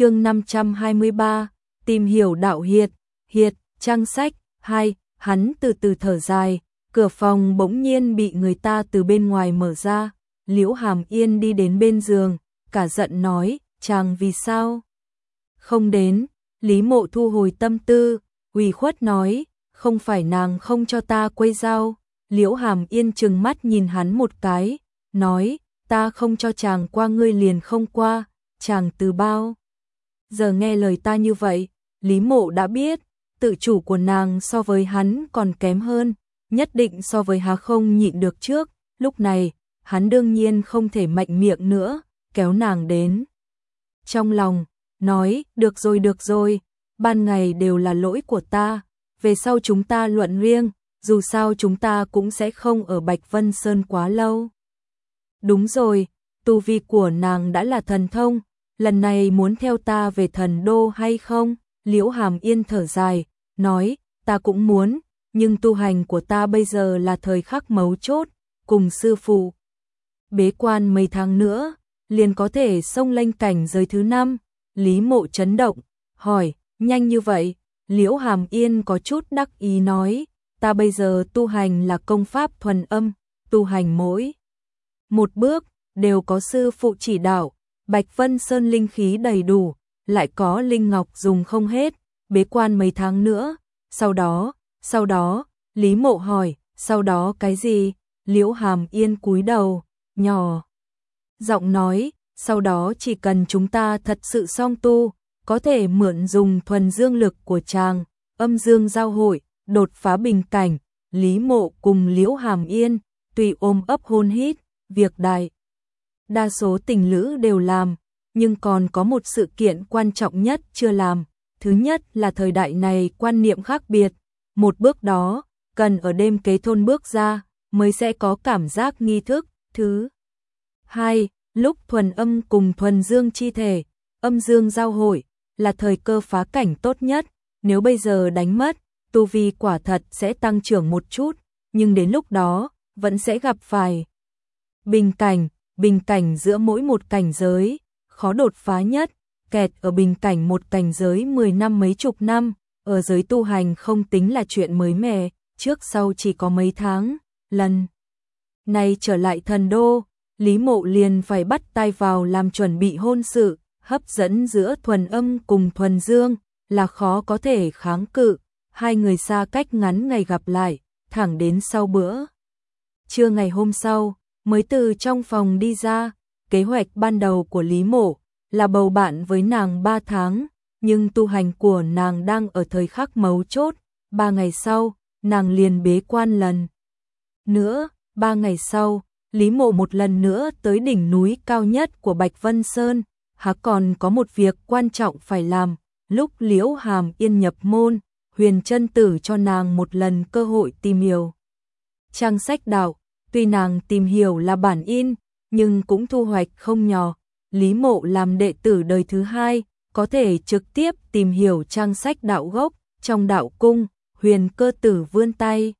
chương 523, tìm hiểu đạo hiệt, hiệt, trang sách, hai hắn từ từ thở dài, cửa phòng bỗng nhiên bị người ta từ bên ngoài mở ra, liễu hàm yên đi đến bên giường, cả giận nói, chàng vì sao? Không đến, Lý mộ thu hồi tâm tư, ủy khuất nói, không phải nàng không cho ta quay dao, liễu hàm yên chừng mắt nhìn hắn một cái, nói, ta không cho chàng qua ngươi liền không qua, chàng từ bao. Giờ nghe lời ta như vậy, Lý mộ đã biết, tự chủ của nàng so với hắn còn kém hơn, nhất định so với hà không nhịn được trước, lúc này, hắn đương nhiên không thể mạnh miệng nữa, kéo nàng đến. Trong lòng, nói, được rồi được rồi, ban ngày đều là lỗi của ta, về sau chúng ta luận riêng, dù sao chúng ta cũng sẽ không ở Bạch Vân Sơn quá lâu. Đúng rồi, tu vi của nàng đã là thần thông, lần này muốn theo ta về thần đô hay không? Liễu Hàm Yên thở dài, nói, ta cũng muốn, nhưng tu hành của ta bây giờ là thời khắc mấu chốt, cùng sư phụ. Bế quan mấy tháng nữa, liền có thể xông lên cảnh giới thứ năm. Lý mộ chấn động, hỏi, nhanh như vậy, Liễu Hàm Yên có chút đắc ý nói, ta bây giờ tu hành là công pháp thuần âm, tu hành mỗi. Một bước, đều có sư phụ chỉ đạo, Bạch Vân Sơn linh khí đầy đủ, lại có linh ngọc dùng không hết, bế quan mấy tháng nữa, sau đó, sau đó, Lý Mộ hỏi, sau đó cái gì? Liễu Hàm Yên cúi đầu, nhỏ giọng nói, sau đó chỉ cần chúng ta thật sự song tu, có thể mượn dùng thuần dương lực của chàng, âm dương giao hội, đột phá bình cảnh, Lý Mộ cùng Liễu Hàm Yên, tùy ôm ấp hôn hít, việc đại. Đa số tình lữ đều làm, nhưng còn có một sự kiện quan trọng nhất chưa làm. Thứ nhất là thời đại này quan niệm khác biệt, một bước đó, cần ở đêm kế thôn bước ra, mới sẽ có cảm giác nghi thức. Thứ hai, lúc thuần âm cùng thuần dương chi thể, âm dương giao hội, là thời cơ phá cảnh tốt nhất, nếu bây giờ đánh mất, tu vi quả thật sẽ tăng trưởng một chút, nhưng đến lúc đó, vẫn sẽ gặp phải bình cảnh, bình cảnh giữa mỗi một cảnh giới, khó đột phá nhất, kẹt ở bình cảnh một cảnh giới 10 năm mấy chục năm, ở giới tu hành không tính là chuyện mới mẻ, trước sau chỉ có mấy tháng, lần này trở lại thần đô, Lý Mộ liền phải bắt tay vào làm chuẩn bị hôn sự, hấp dẫn giữa thuần âm cùng thuần dương, là khó có thể kháng cự, hai người xa cách ngắn ngày gặp lại, thẳng đến sau bữa. Trưa ngày hôm sau, mới từ trong phòng đi ra, kế hoạch ban đầu của Lý Mộ là bầu bạn với nàng ba tháng, nhưng tu hành của nàng đang ở thời khắc mấu chốt, ba ngày sau, nàng liền bế quan lần. Nữa, ba ngày sau, Lý Mộ một lần nữa tới đỉnh núi cao nhất của Bạch Vân Sơn, há còn có một việc quan trọng phải làm, lúc Liễu Hàm Yên nhập môn, huyền chân tử cho nàng một lần cơ hội tìm hiểu. Trang sách đạo, tuy nàng tìm hiểu là bản in, nhưng cũng thu hoạch không nhỏ. Lý mộ làm đệ tử đời thứ hai, có thể trực tiếp tìm hiểu trang sách đạo gốc, trong đạo cung, huyền cơ tử vươn tay.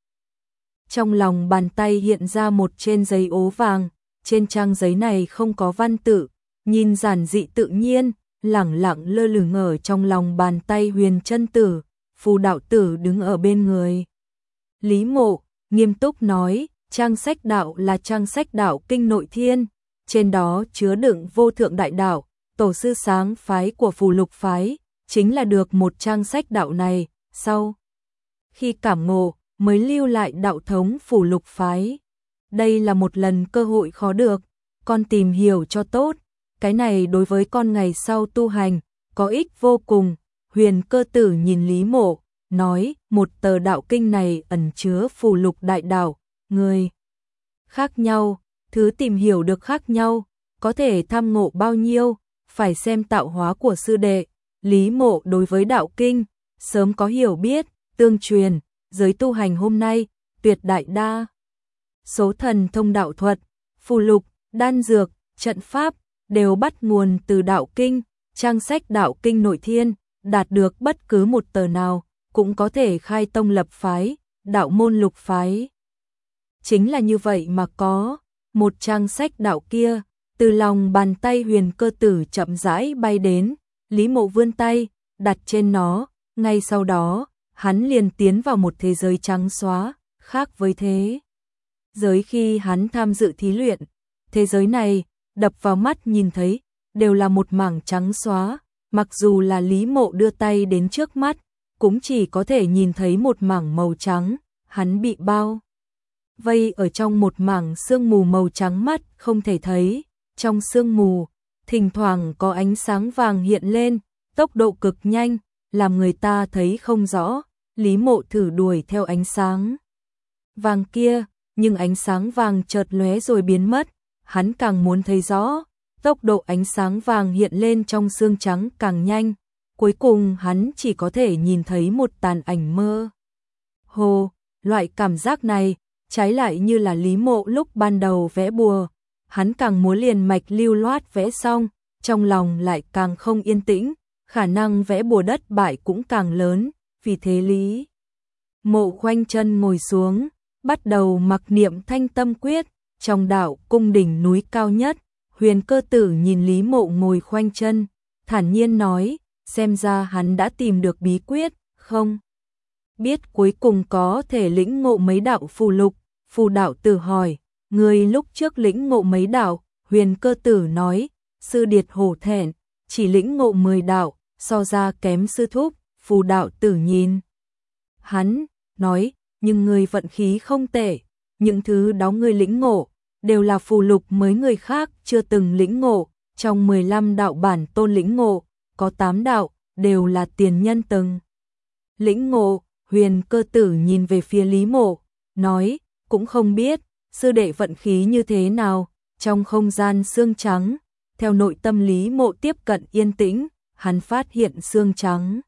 Trong lòng bàn tay hiện ra một trên giấy ố vàng, trên trang giấy này không có văn tự, nhìn giản dị tự nhiên, lẳng lặng lơ lửng ở trong lòng bàn tay huyền chân tử, phù đạo tử đứng ở bên người. Lý mộ, nghiêm túc nói, trang sách đạo là trang sách đạo kinh nội thiên, trên đó chứa đựng vô thượng đại đạo, tổ sư sáng phái của phù lục phái, chính là được một trang sách đạo này, sau. Khi cảm ngộ, mới lưu lại đạo thống phù lục phái. Đây là một lần cơ hội khó được, con tìm hiểu cho tốt, cái này đối với con ngày sau tu hành, có ích vô cùng. Huyền cơ tử nhìn Lý Mộ, nói, một tờ đạo kinh này ẩn chứa phù lục đại đạo, người khác nhau, thứ tìm hiểu được khác nhau, có thể tham ngộ bao nhiêu, phải xem tạo hóa của sư đệ. Lý Mộ đối với đạo kinh, sớm có hiểu biết, tương truyền, giới tu hành hôm nay, tuyệt đại đa. Số thần thông đạo thuật, phù lục, đan dược, trận pháp, đều bắt nguồn từ đạo kinh, trang sách đạo kinh nội thiên, đạt được bất cứ một tờ nào, cũng có thể khai tông lập phái, đạo môn lục phái. Chính là như vậy mà có, một trang sách đạo kia, từ lòng bàn tay huyền cơ tử chậm rãi bay đến, Lý Mộ vươn tay, đặt trên nó, ngay sau đó, hắn liền tiến vào một thế giới trắng xóa, khác với thế. Giới khi hắn tham dự thí luyện, thế giới này, đập vào mắt nhìn thấy, đều là một mảng trắng xóa, mặc dù là Lý Mộ đưa tay đến trước mắt, cũng chỉ có thể nhìn thấy một mảng màu trắng, hắn bị bao. Vây ở trong một mảng sương mù màu trắng mắt không thể thấy, trong sương mù, thỉnh thoảng có ánh sáng vàng hiện lên, tốc độ cực nhanh, làm người ta thấy không rõ, Lý Mộ thử đuổi theo ánh sáng vàng kia, nhưng ánh sáng vàng chợt lóe rồi biến mất, hắn càng muốn thấy rõ, tốc độ ánh sáng vàng hiện lên trong xương trắng càng nhanh, cuối cùng hắn chỉ có thể nhìn thấy một tàn ảnh mơ. Hồ, loại cảm giác này, trái lại như là Lý Mộ lúc ban đầu vẽ bùa, hắn càng muốn liền mạch lưu loát vẽ xong, trong lòng lại càng không yên tĩnh, khả năng vẽ bùa đất bại cũng càng lớn, vì thế Lý Mộ khoanh chân ngồi xuống, bắt đầu mặc niệm thanh tâm quyết, trong đạo cung đỉnh núi cao nhất, huyền cơ tử nhìn Lý Mộ ngồi khoanh chân, thản nhiên nói, xem ra hắn đã tìm được bí quyết, không? Biết cuối cùng có thể lĩnh ngộ mấy đạo phù lục, phù đạo tử hỏi, người lúc trước lĩnh ngộ mấy đạo, huyền cơ tử nói, sư điệt hổ thẹn, chỉ lĩnh ngộ 10 đạo, so ra kém sư thúc, phù đạo tử nhìn. Hắn, nói, nhưng người vận khí không tệ, những thứ đó người lĩnh ngộ, đều là phù lục mới người khác chưa từng lĩnh ngộ, trong 15 đạo bản tôn lĩnh ngộ, có 8 đạo, đều là tiền nhân từng. Lĩnh ngộ, huyền cơ tử nhìn về phía Lý Mộ, nói, cũng không biết, sư đệ vận khí như thế nào, trong không gian xương trắng, theo nội tâm Lý Mộ tiếp cận yên tĩnh, hắn phát hiện xương trắng.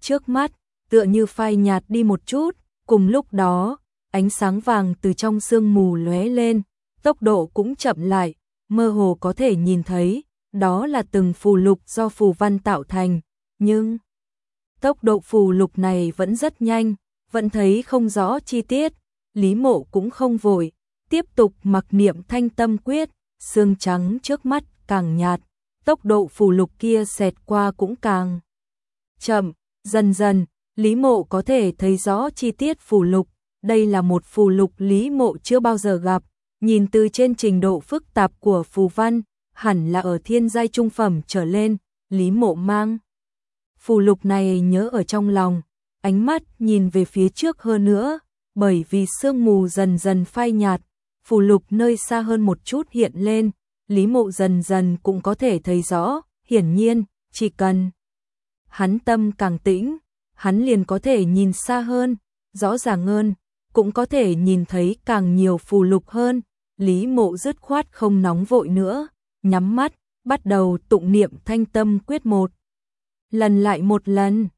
Trước mắt, tựa như phai nhạt đi một chút, cùng lúc đó, ánh sáng vàng từ trong sương mù lóe lên, tốc độ cũng chậm lại, mơ hồ có thể nhìn thấy, đó là từng phù lục do phù văn tạo thành, nhưng tốc độ phù lục này vẫn rất nhanh, vẫn thấy không rõ chi tiết, Lý Mộ cũng không vội, tiếp tục mặc niệm thanh tâm quyết, xương trắng trước mắt càng nhạt, tốc độ phù lục kia xẹt qua cũng càng chậm, dần dần, Lý Mộ có thể thấy rõ chi tiết phù lục, đây là một phù lục Lý Mộ chưa bao giờ gặp, nhìn từ trên trình độ phức tạp của phù văn, hẳn là ở thiên giai trung phẩm trở lên, Lý Mộ mang. Phù lục này nhớ ở trong lòng, ánh mắt nhìn về phía trước hơn nữa, bởi vì sương mù dần dần phai nhạt, phù lục nơi xa hơn một chút hiện lên, Lý Mộ dần dần cũng có thể thấy rõ, hiển nhiên, chỉ cần hắn tâm càng tĩnh, hắn liền có thể nhìn xa hơn, rõ ràng hơn, cũng có thể nhìn thấy càng nhiều phù lục hơn. Lý mộ dứt khoát không nóng vội nữa, nhắm mắt, bắt đầu tụng niệm thanh tâm quyết một. Lần lại một lần.